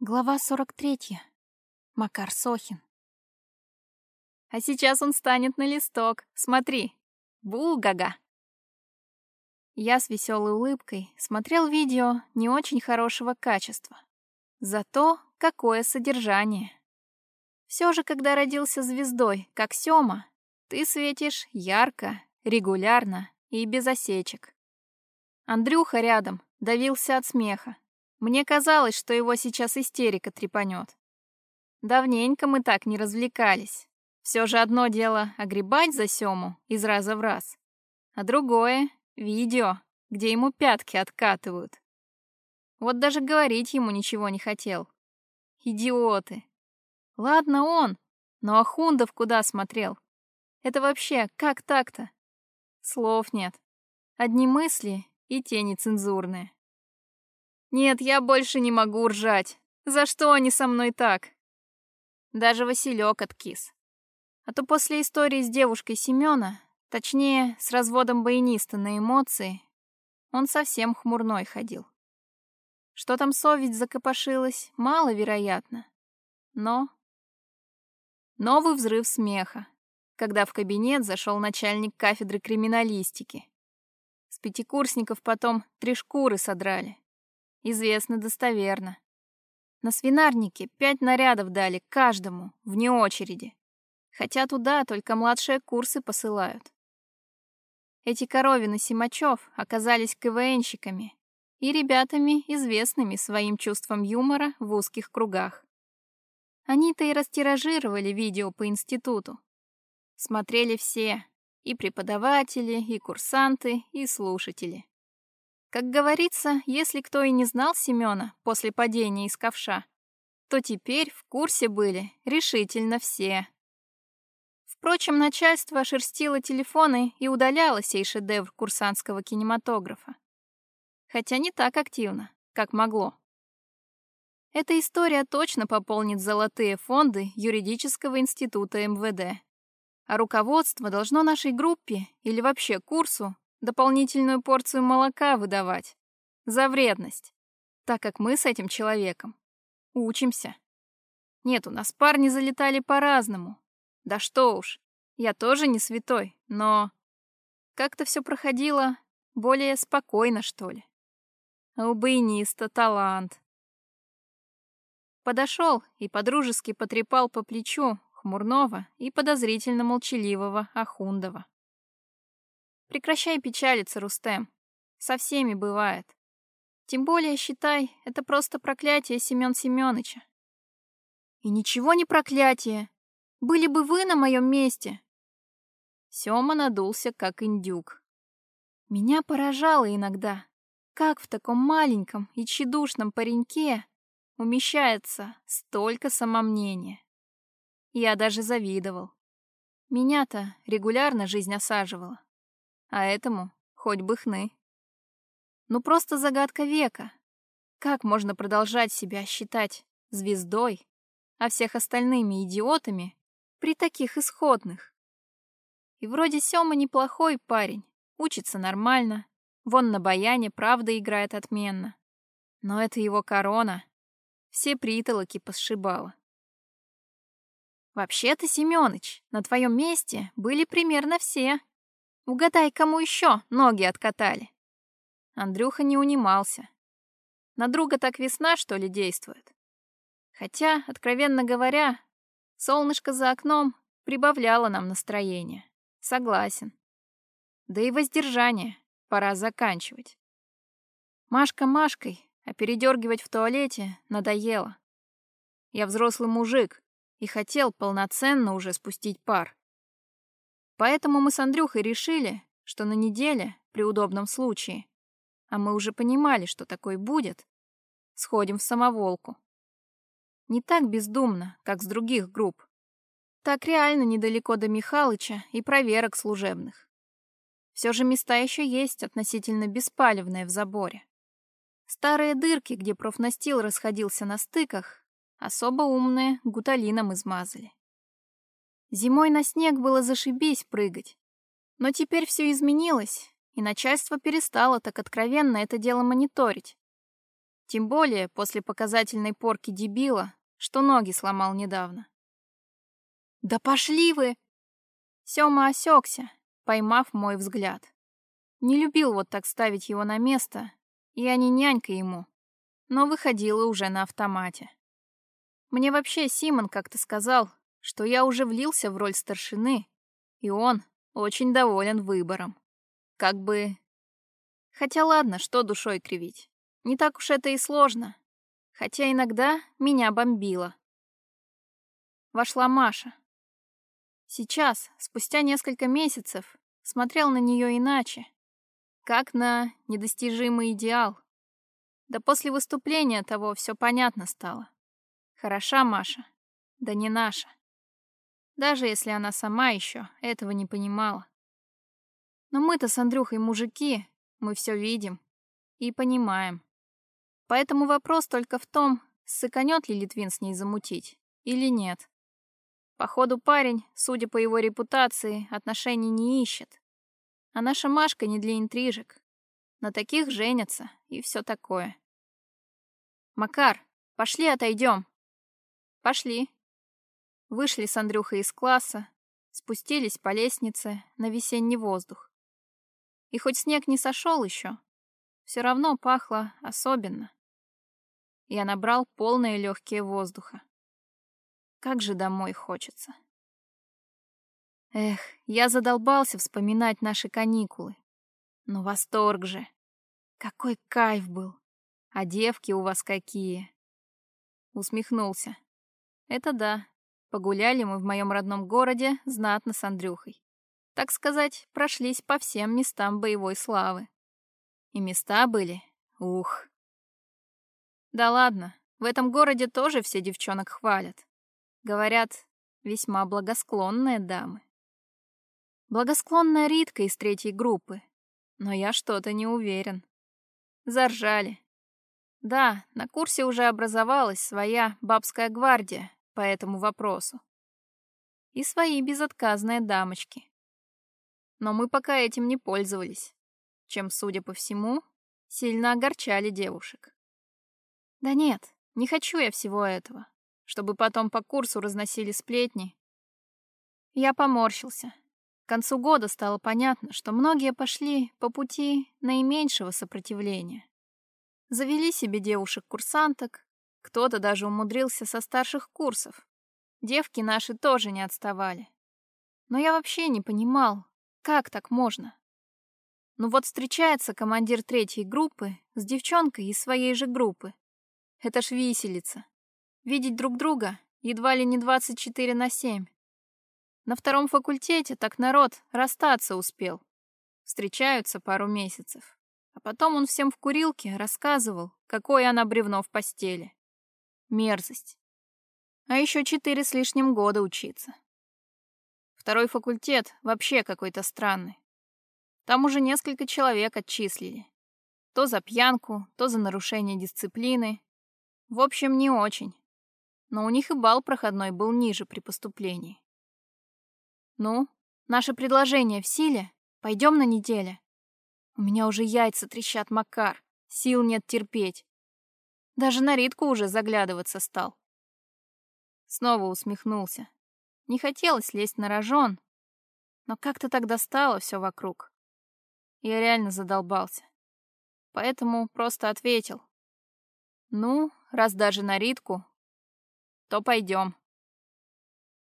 Глава 43. Макар Сохин. А сейчас он станет на листок. Смотри. Бу-гага. Я с веселой улыбкой смотрел видео не очень хорошего качества. Зато какое содержание. Все же, когда родился звездой, как Сёма, ты светишь ярко, регулярно и без осечек. Андрюха рядом давился от смеха, мне казалось, что его сейчас истерика трепанет. Давненько мы так не развлекались. Все же одно дело огребать за Сему из раза в раз, а другое — видео, где ему пятки откатывают. Вот даже говорить ему ничего не хотел. Идиоты. Ладно он, но Ахундов куда смотрел? Это вообще как так-то? Слов нет. Одни мысли и тени цензурные. Нет, я больше не могу ржать. За что они со мной так? Даже Василек откис. А то после истории с девушкой Семёна, точнее, с разводом баяниста на эмоции, он совсем хмурной ходил. Что там совесть закопошилась, маловероятно. Но... Новый взрыв смеха, когда в кабинет зашел начальник кафедры криминалистики. С пятикурсников потом три шкуры содрали. Известно достоверно. На свинарнике пять нарядов дали каждому, вне очереди. Хотя туда только младшие курсы посылают. Эти коровины Симачев оказались КВНщиками и ребятами, известными своим чувством юмора в узких кругах. Они-то и растиражировали видео по институту. Смотрели все, и преподаватели, и курсанты, и слушатели. Как говорится, если кто и не знал Семёна после падения из ковша, то теперь в курсе были решительно все. Впрочем, начальство шерстило телефоны и удаляло сей шедевр курсантского кинематографа. Хотя не так активно, как могло. Эта история точно пополнит золотые фонды юридического института МВД. А руководство должно нашей группе или вообще курсу дополнительную порцию молока выдавать. За вредность. Так как мы с этим человеком учимся. Нет, у нас парни залетали по-разному. Да что уж, я тоже не святой, но... Как-то все проходило более спокойно, что ли. А талант. Подошел и подружески потрепал по плечу хмурного и подозрительно молчаливого Ахундова. Прекращай печалиться, Рустем. Со всеми бывает. Тем более, считай, это просто проклятие Семён Семёныча. И ничего не проклятие. Были бы вы на моем месте. Сёма надулся, как индюк. Меня поражало иногда, как в таком маленьком и тщедушном пареньке умещается столько самомнения. Я даже завидовал. Меня-то регулярно жизнь осаживала а этому хоть бы хны. Ну просто загадка века. Как можно продолжать себя считать звездой, а всех остальными идиотами при таких исходных? И вроде Сёма неплохой парень, учится нормально, вон на баяне правда играет отменно. Но это его корона. Все притолоки посшибала. Вообще-то, Семёныч, на твоем месте были примерно все, Угадай, кому еще ноги откатали. Андрюха не унимался. На друга так весна, что ли, действует? Хотя, откровенно говоря, солнышко за окном прибавляло нам настроение. Согласен. Да и воздержание пора заканчивать. Машка Машкой, а передергивать в туалете надоело. Я взрослый мужик и хотел полноценно уже спустить пар. Поэтому мы с Андрюхой решили, что на неделе, при удобном случае, а мы уже понимали, что такой будет, сходим в самоволку. Не так бездумно, как с других групп. Так реально недалеко до Михалыча и проверок служебных. Все же места еще есть относительно беспалевные в заборе. Старые дырки, где профнастил расходился на стыках, особо умные гуталином измазали. Зимой на снег было зашибись прыгать. Но теперь все изменилось, и начальство перестало так откровенно это дело мониторить. Тем более после показательной порки дебила, что ноги сломал недавно. «Да пошли вы!» Сёма осекся, поймав мой взгляд. Не любил вот так ставить его на место, я не нянька ему, но выходила уже на автомате. Мне вообще Симон как-то сказал, что я уже влился в роль старшины, и он очень доволен выбором. Как бы... Хотя ладно, что душой кривить. Не так уж это и сложно. Хотя иногда меня бомбило. Вошла Маша. Сейчас, спустя несколько месяцев, смотрел на нее иначе. Как на недостижимый идеал. Да после выступления того все понятно стало. Хороша Маша, да не наша. Даже если она сама еще этого не понимала. Но мы-то с Андрюхой мужики, мы все видим и понимаем. Поэтому вопрос только в том, сыканет ли Литвин с ней замутить или нет. Походу парень, судя по его репутации, отношений не ищет. А наша Машка не для интрижек. На таких женятся и все такое. Макар, пошли отойдем. Пошли. Вышли с Андрюхой из класса, спустились по лестнице на весенний воздух. И хоть снег не сошел еще, все равно пахло особенно. Я набрал полные легкие воздуха. Как же домой хочется. Эх, я задолбался вспоминать наши каникулы. Но восторг же. Какой кайф был. А девки у вас какие. Усмехнулся. Это да. Погуляли мы в моем родном городе знатно с Андрюхой так сказать, прошлись по всем местам боевой славы. И места были, ух. Да ладно, в этом городе тоже все девчонок хвалят. Говорят, весьма благосклонные дамы. Благосклонная Ритка из третьей группы, но я что-то не уверен. Заржали. Да, на курсе уже образовалась своя бабская гвардия по этому вопросу. И свои безотказные дамочки но мы пока этим не пользовались, чем, судя по всему, сильно огорчали девушек. Да нет, не хочу я всего этого, чтобы потом по курсу разносили сплетни. Я поморщился. К концу года стало понятно, что многие пошли по пути наименьшего сопротивления. Завели себе девушек-курсанток, кто-то даже умудрился со старших курсов. Девки наши тоже не отставали. Но я вообще не понимал, как так можно? Ну вот встречается командир третьей группы с девчонкой из своей же группы. Это ж виселица. Видеть друг друга едва ли не 24 на 7. На втором факультете так народ расстаться успел. Встречаются пару месяцев. А потом он всем в курилке рассказывал, какое она бревно в постели. Мерзость. А еще четыре с лишним года учиться. Второй факультет вообще какой-то странный. Там уже несколько человек отчислили. То за пьянку, то за нарушение дисциплины. В общем, не очень. Но у них и бал проходной был ниже при поступлении. Ну, наше предложение в силе. Пойдем на неделе. У меня уже яйца трещат, Макар. Сил нет терпеть. Даже на Ритку уже заглядываться стал. Снова усмехнулся. Не хотелось лезть на рожон, но как-то так достало все вокруг. Я реально задолбался. Поэтому просто ответил. Ну, раз даже на Ритку, то пойдем.